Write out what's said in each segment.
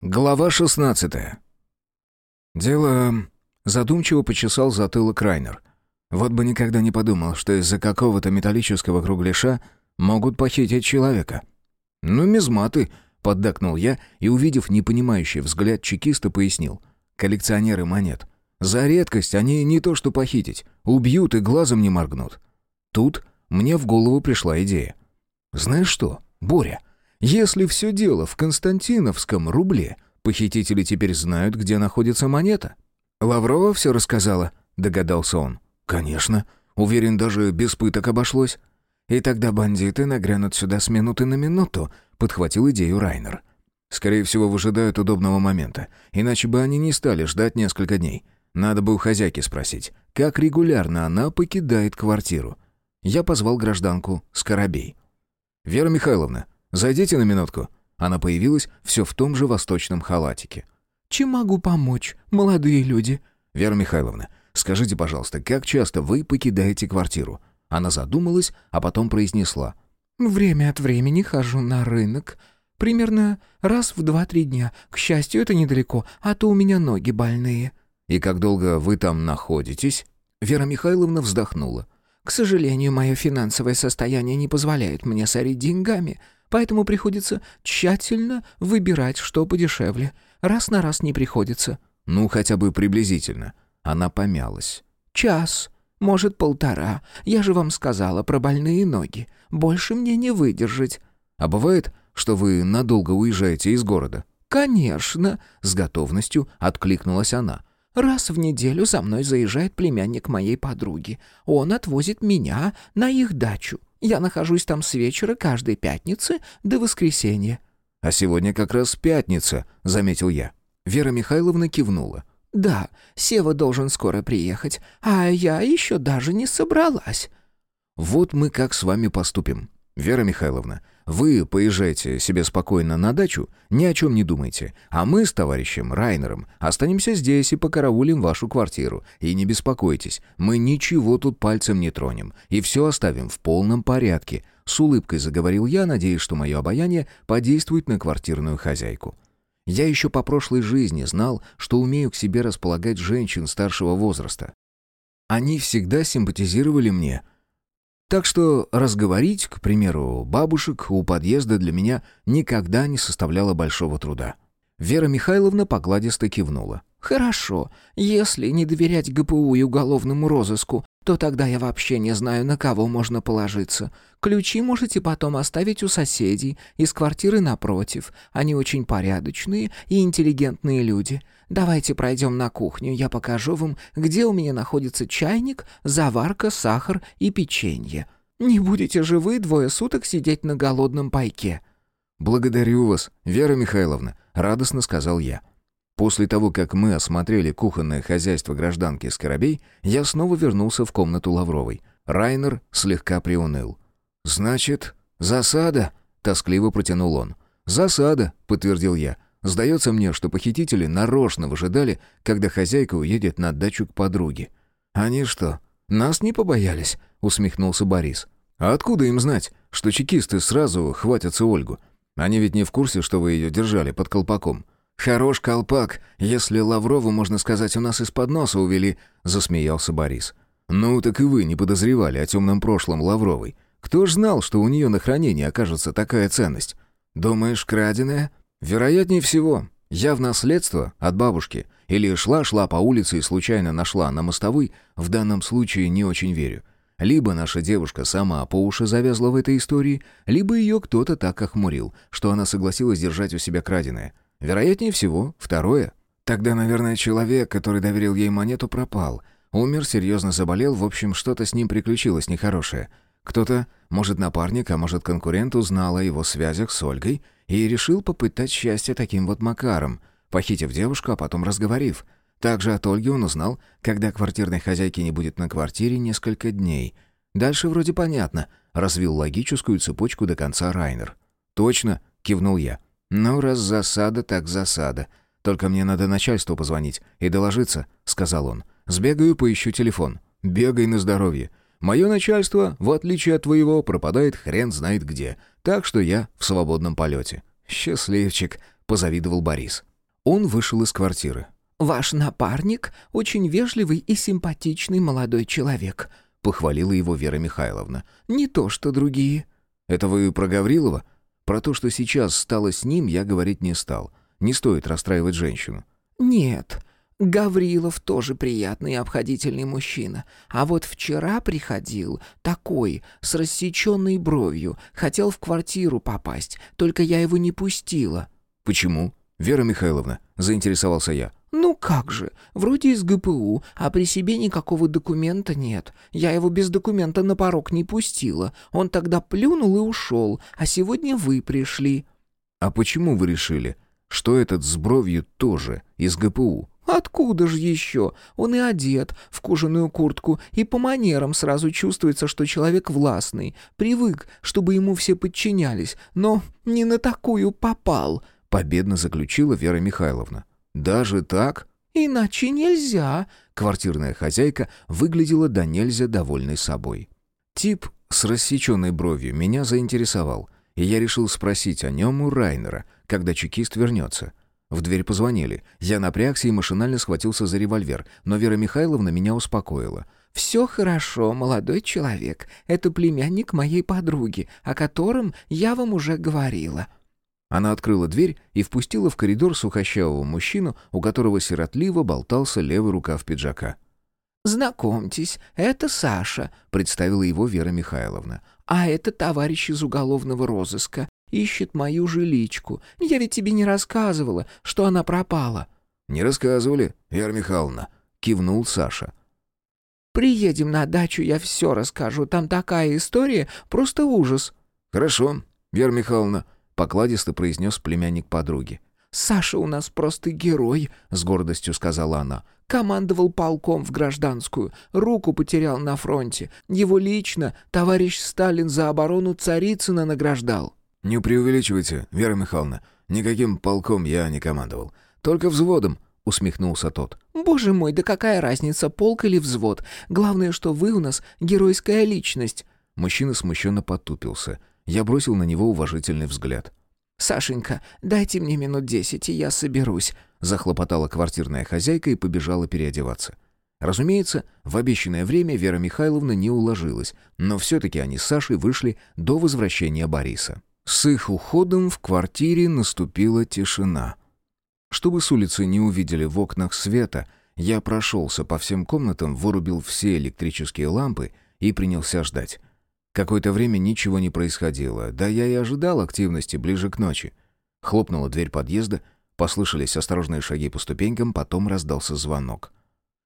Глава 16 Дело... Задумчиво почесал затылок Райнер. Вот бы никогда не подумал, что из-за какого-то металлического кругляша могут похитить человека. «Ну, мизматы», — поддакнул я и, увидев непонимающий взгляд чекиста, пояснил. «Коллекционеры монет. За редкость они не то что похитить, убьют и глазом не моргнут». Тут мне в голову пришла идея. «Знаешь что, Боря, если все дело в Константиновском рубле, похитители теперь знают, где находится монета». «Лаврова все рассказала», — догадался он. «Конечно. Уверен, даже без пыток обошлось». «И тогда бандиты нагрянут сюда с минуты на минуту», — подхватил идею Райнер. «Скорее всего, выжидают удобного момента. Иначе бы они не стали ждать несколько дней. Надо бы у хозяйки спросить, как регулярно она покидает квартиру». Я позвал гражданку Скоробей. «Вера Михайловна, зайдите на минутку». Она появилась все в том же восточном халатике. «Чем могу помочь, молодые люди?» «Вера Михайловна, скажите, пожалуйста, как часто вы покидаете квартиру?» Она задумалась, а потом произнесла. «Время от времени хожу на рынок. Примерно раз в два-три дня. К счастью, это недалеко, а то у меня ноги больные». «И как долго вы там находитесь?» Вера Михайловна вздохнула. К сожалению, мое финансовое состояние не позволяет мне сорить деньгами, поэтому приходится тщательно выбирать, что подешевле. Раз на раз не приходится». «Ну, хотя бы приблизительно». Она помялась. «Час, может, полтора. Я же вам сказала про больные ноги. Больше мне не выдержать». «А бывает, что вы надолго уезжаете из города?» «Конечно», — с готовностью откликнулась она. Раз в неделю за мной заезжает племянник моей подруги. Он отвозит меня на их дачу. Я нахожусь там с вечера каждой пятницы до воскресенья». «А сегодня как раз пятница», — заметил я. Вера Михайловна кивнула. «Да, Сева должен скоро приехать, а я еще даже не собралась». «Вот мы как с вами поступим. Вера Михайловна, вы поезжайте себе спокойно на дачу, ни о чем не думайте, а мы с товарищем Райнером останемся здесь и покараулим вашу квартиру. И не беспокойтесь, мы ничего тут пальцем не тронем, и все оставим в полном порядке», — с улыбкой заговорил я, надеясь, что мое обаяние подействует на квартирную хозяйку. Я еще по прошлой жизни знал, что умею к себе располагать женщин старшего возраста. Они всегда симпатизировали мне — так что разговорить, к примеру, бабушек у подъезда для меня никогда не составляло большого труда. Вера Михайловна покладисто кивнула. «Хорошо. Если не доверять ГПУ и уголовному розыску, то тогда я вообще не знаю, на кого можно положиться. Ключи можете потом оставить у соседей из квартиры напротив. Они очень порядочные и интеллигентные люди. Давайте пройдем на кухню, я покажу вам, где у меня находится чайник, заварка, сахар и печенье. Не будете же вы двое суток сидеть на голодном пайке». «Благодарю вас, Вера Михайловна», — радостно сказал я. После того, как мы осмотрели кухонное хозяйство гражданки Скоробей, я снова вернулся в комнату Лавровой. Райнер слегка приуныл. «Значит, засада?» — тоскливо протянул он. «Засада», — подтвердил я. Сдается мне, что похитители нарочно выжидали, когда хозяйка уедет на дачу к подруге. «Они что, нас не побоялись?» — усмехнулся Борис. «А откуда им знать, что чекисты сразу хватятся Ольгу? Они ведь не в курсе, что вы ее держали под колпаком». «Хорош колпак, если Лаврову, можно сказать, у нас из-под носа увели», — засмеялся Борис. «Ну, так и вы не подозревали о темном прошлом Лавровой. Кто ж знал, что у нее на хранении окажется такая ценность? Думаешь, краденая?» Вероятнее всего, я в наследство от бабушки или шла-шла по улице и случайно нашла на мостовой, в данном случае не очень верю. Либо наша девушка сама по уши завязла в этой истории, либо ее кто-то так охмурил, что она согласилась держать у себя краденое. Вероятнее всего, второе. Тогда, наверное, человек, который доверил ей монету, пропал. Умер, серьезно заболел, в общем, что-то с ним приключилось нехорошее. Кто-то, может, напарник, а может, конкурент узнал о его связях с Ольгой — и решил попытать счастье таким вот макаром, похитив девушку, а потом разговорив. Также от Ольги он узнал, когда квартирной хозяйки не будет на квартире несколько дней. Дальше вроде понятно, развил логическую цепочку до конца Райнер. «Точно», — кивнул я. «Ну, раз засада, так засада. Только мне надо начальству позвонить и доложиться», — сказал он. «Сбегаю, поищу телефон. Бегай на здоровье. Мое начальство, в отличие от твоего, пропадает хрен знает где, так что я в свободном полете». «Счастливчик», — позавидовал Борис. Он вышел из квартиры. «Ваш напарник — очень вежливый и симпатичный молодой человек», — похвалила его Вера Михайловна. «Не то, что другие». «Это вы про Гаврилова?» Про то, что сейчас стало с ним, я говорить не стал. Не стоит расстраивать женщину. «Нет, Гаврилов тоже приятный и обходительный мужчина. А вот вчера приходил такой, с рассеченной бровью, хотел в квартиру попасть, только я его не пустила». «Почему?» «Вера Михайловна», — заинтересовался я. «Ну как же, вроде из ГПУ, а при себе никакого документа нет. Я его без документа на порог не пустила. Он тогда плюнул и ушел, а сегодня вы пришли». «А почему вы решили, что этот с бровью тоже из ГПУ?» «Откуда же еще? Он и одет в кожаную куртку, и по манерам сразу чувствуется, что человек властный. Привык, чтобы ему все подчинялись, но не на такую попал», — победно заключила Вера Михайловна. «Даже так?» «Иначе нельзя», — квартирная хозяйка выглядела до нельзя довольной собой. Тип с рассеченной бровью меня заинтересовал, и я решил спросить о нем у Райнера, когда чекист вернется. В дверь позвонили. Я напрягся и машинально схватился за револьвер, но Вера Михайловна меня успокоила. «Все хорошо, молодой человек. Это племянник моей подруги, о котором я вам уже говорила». Она открыла дверь и впустила в коридор сухощавого мужчину, у которого сиротливо болтался левый рукав пиджака. «Знакомьтесь, это Саша», — представила его Вера Михайловна. «А это товарищ из уголовного розыска. Ищет мою жиличку. Я ведь тебе не рассказывала, что она пропала». «Не рассказывали, Вера Михайловна», — кивнул Саша. «Приедем на дачу, я все расскажу. Там такая история, просто ужас». «Хорошо, Вера Михайловна», покладисто произнес племянник подруги. «Саша у нас просто герой», — с гордостью сказала она. «Командовал полком в гражданскую, руку потерял на фронте. Его лично товарищ Сталин за оборону Царицына награждал». «Не преувеличивайте, Вера Михайловна. Никаким полком я не командовал. Только взводом», — усмехнулся тот. «Боже мой, да какая разница, полк или взвод? Главное, что вы у нас геройская личность». Мужчина смущенно потупился. Я бросил на него уважительный взгляд. «Сашенька, дайте мне минут десять, и я соберусь», — захлопотала квартирная хозяйка и побежала переодеваться. Разумеется, в обещанное время Вера Михайловна не уложилась, но все-таки они с Сашей вышли до возвращения Бориса. С их уходом в квартире наступила тишина. Чтобы с улицы не увидели в окнах света, я прошелся по всем комнатам, вырубил все электрические лампы и принялся ждать. Какое-то время ничего не происходило, да я и ожидал активности ближе к ночи. Хлопнула дверь подъезда, послышались осторожные шаги по ступенькам, потом раздался звонок.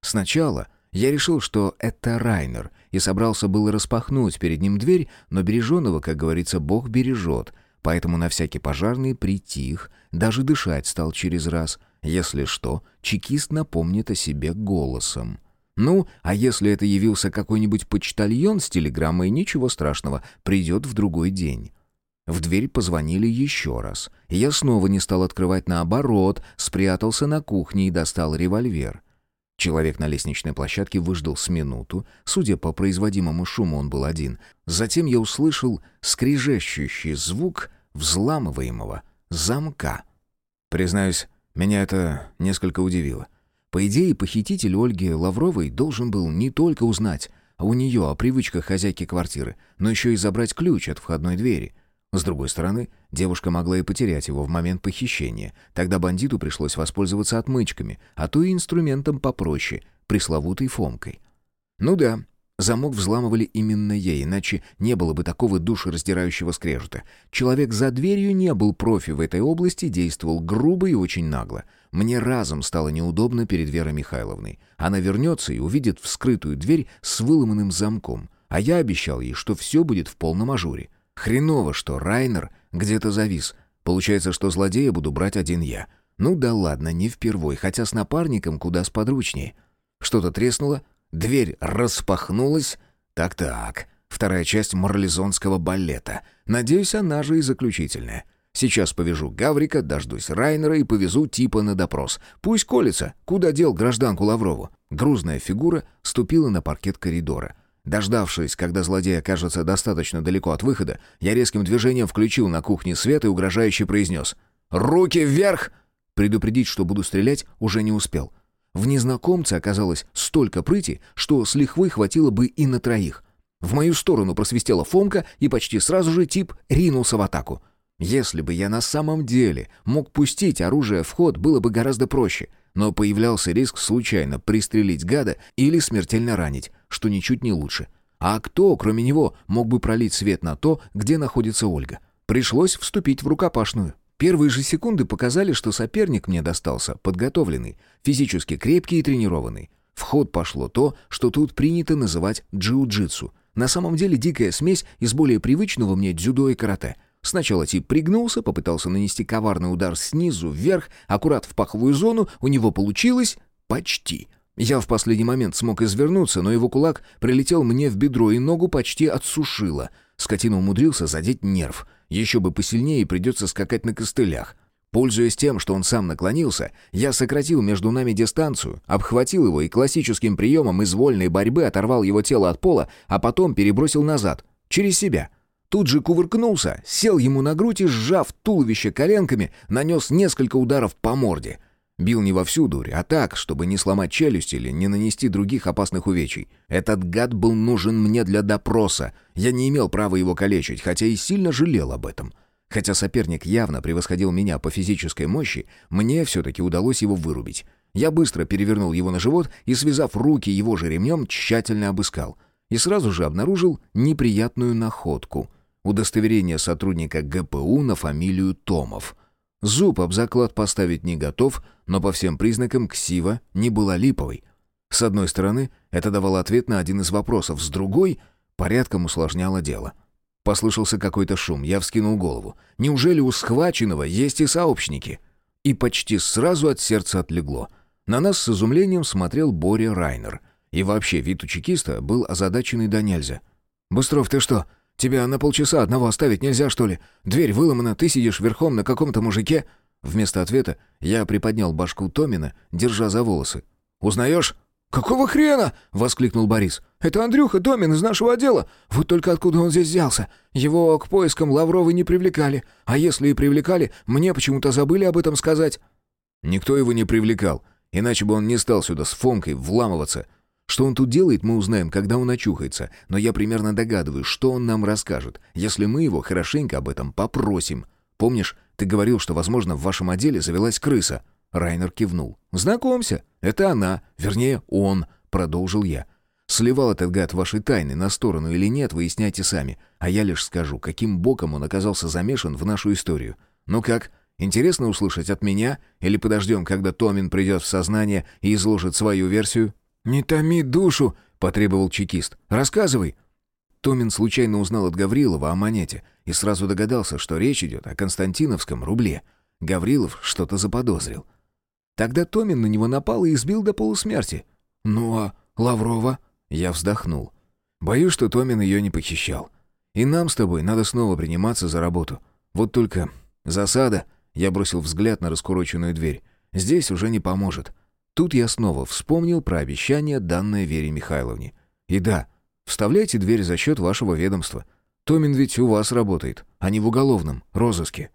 Сначала я решил, что это Райнер, и собрался было распахнуть перед ним дверь, но береженого, как говорится, Бог бережет, поэтому на всякий пожарный притих, даже дышать стал через раз. Если что, чекист напомнит о себе голосом. Ну, а если это явился какой-нибудь почтальон с телеграммой, ничего страшного, придет в другой день. В дверь позвонили еще раз. Я снова не стал открывать наоборот, спрятался на кухне и достал револьвер. Человек на лестничной площадке выждал с минуту. Судя по производимому шуму, он был один. Затем я услышал скрижещущий звук взламываемого замка. Признаюсь, меня это несколько удивило. По идее, похититель Ольги Лавровой должен был не только узнать у нее о привычках хозяйки квартиры, но еще и забрать ключ от входной двери. С другой стороны, девушка могла и потерять его в момент похищения. Тогда бандиту пришлось воспользоваться отмычками, а то и инструментом попроще, пресловутой Фомкой. Ну да, Замок взламывали именно ей, иначе не было бы такого душераздирающего скрежета. Человек за дверью не был профи в этой области, действовал грубо и очень нагло. Мне разом стало неудобно перед Верой Михайловной. Она вернется и увидит вскрытую дверь с выломанным замком. А я обещал ей, что все будет в полном ажуре. Хреново, что Райнер где-то завис. Получается, что злодея буду брать один я. Ну да ладно, не впервой, хотя с напарником куда сподручнее. Что-то треснуло, Дверь распахнулась. Так-так, вторая часть марлезонского балета. Надеюсь, она же и заключительная. Сейчас повяжу Гаврика, дождусь Райнера и повезу типа на допрос. Пусть колется, куда дел гражданку Лаврову. Грузная фигура ступила на паркет коридора. Дождавшись, когда злодей окажется достаточно далеко от выхода, я резким движением включил на кухне свет и угрожающе произнес «Руки вверх!» Предупредить, что буду стрелять, уже не успел. В незнакомце оказалось столько прыти, что с лихвой хватило бы и на троих. В мою сторону просвистела Фомка, и почти сразу же тип ринулся в атаку. Если бы я на самом деле мог пустить оружие в ход, было бы гораздо проще, но появлялся риск случайно пристрелить гада или смертельно ранить, что ничуть не лучше. А кто, кроме него, мог бы пролить свет на то, где находится Ольга? Пришлось вступить в рукопашную. Первые же секунды показали, что соперник мне достался подготовленный, физически крепкий и тренированный. В ход пошло то, что тут принято называть джиу-джитсу. На самом деле дикая смесь из более привычного мне дзюдо и карате — Сначала тип пригнулся, попытался нанести коварный удар снизу вверх, аккурат в паховую зону, у него получилось почти. Я в последний момент смог извернуться, но его кулак прилетел мне в бедро и ногу почти отсушило. Скотина умудрился задеть нерв. Еще бы посильнее придется скакать на костылях. Пользуясь тем, что он сам наклонился, я сократил между нами дистанцию, обхватил его и классическим приемом из вольной борьбы оторвал его тело от пола, а потом перебросил назад, через себя — Тут же кувыркнулся, сел ему на грудь и, сжав туловище коленками, нанес несколько ударов по морде. Бил не во всю дурь, а так, чтобы не сломать челюсть или не нанести других опасных увечий. Этот гад был нужен мне для допроса. Я не имел права его калечить, хотя и сильно жалел об этом. Хотя соперник явно превосходил меня по физической мощи, мне все-таки удалось его вырубить. Я быстро перевернул его на живот и, связав руки его же ремнем, тщательно обыскал. И сразу же обнаружил неприятную находку — удостоверение сотрудника ГПУ на фамилию Томов. Зуб об заклад поставить не готов, но по всем признакам ксива не была липовой. С одной стороны, это давало ответ на один из вопросов, с другой — порядком усложняло дело. Послышался какой-то шум, я вскинул голову. Неужели у схваченного есть и сообщники? И почти сразу от сердца отлегло. На нас с изумлением смотрел Боря Райнер. И вообще вид у чекиста был озадаченный до нельзя. «Быстров, ты что, Тебя на полчаса одного оставить нельзя, что ли? Дверь выломана, ты сидишь верхом на каком-то мужике?» Вместо ответа я приподнял башку Томина, держа за волосы. «Узнаешь?» «Какого хрена?» — воскликнул Борис. «Это Андрюха Томин из нашего отдела. Вот только откуда он здесь взялся? Его к поискам Лавровы не привлекали. А если и привлекали, мне почему-то забыли об этом сказать». «Никто его не привлекал, иначе бы он не стал сюда с Фомкой вламываться. Что он тут делает, мы узнаем, когда он очухается, но я примерно догадываюсь, что он нам расскажет, если мы его хорошенько об этом попросим. Помнишь, ты говорил, что, возможно, в вашем отделе завелась крыса?» Райнер кивнул. «Знакомься, это она, вернее, он», — продолжил я. «Сливал этот гад ваши тайны на сторону или нет, выясняйте сами, а я лишь скажу, каким боком он оказался замешан в нашу историю. Ну как, интересно услышать от меня, или подождем, когда Томин придет в сознание и изложит свою версию?» «Не томи душу!» — потребовал чекист. «Рассказывай!» Томин случайно узнал от Гаврилова о монете и сразу догадался, что речь идет о Константиновском рубле. Гаврилов что-то заподозрил. Тогда Томин на него напал и избил до полусмерти. «Ну а Лаврова?» Я вздохнул. «Боюсь, что Томин ее не похищал. И нам с тобой надо снова приниматься за работу. Вот только засада...» Я бросил взгляд на раскуроченную дверь. «Здесь уже не поможет. Тут я снова вспомнил про обещание, данное Вере Михайловне. И да, вставляйте дверь за счет вашего ведомства. Томин ведь у вас работает, а не в уголовном розыске.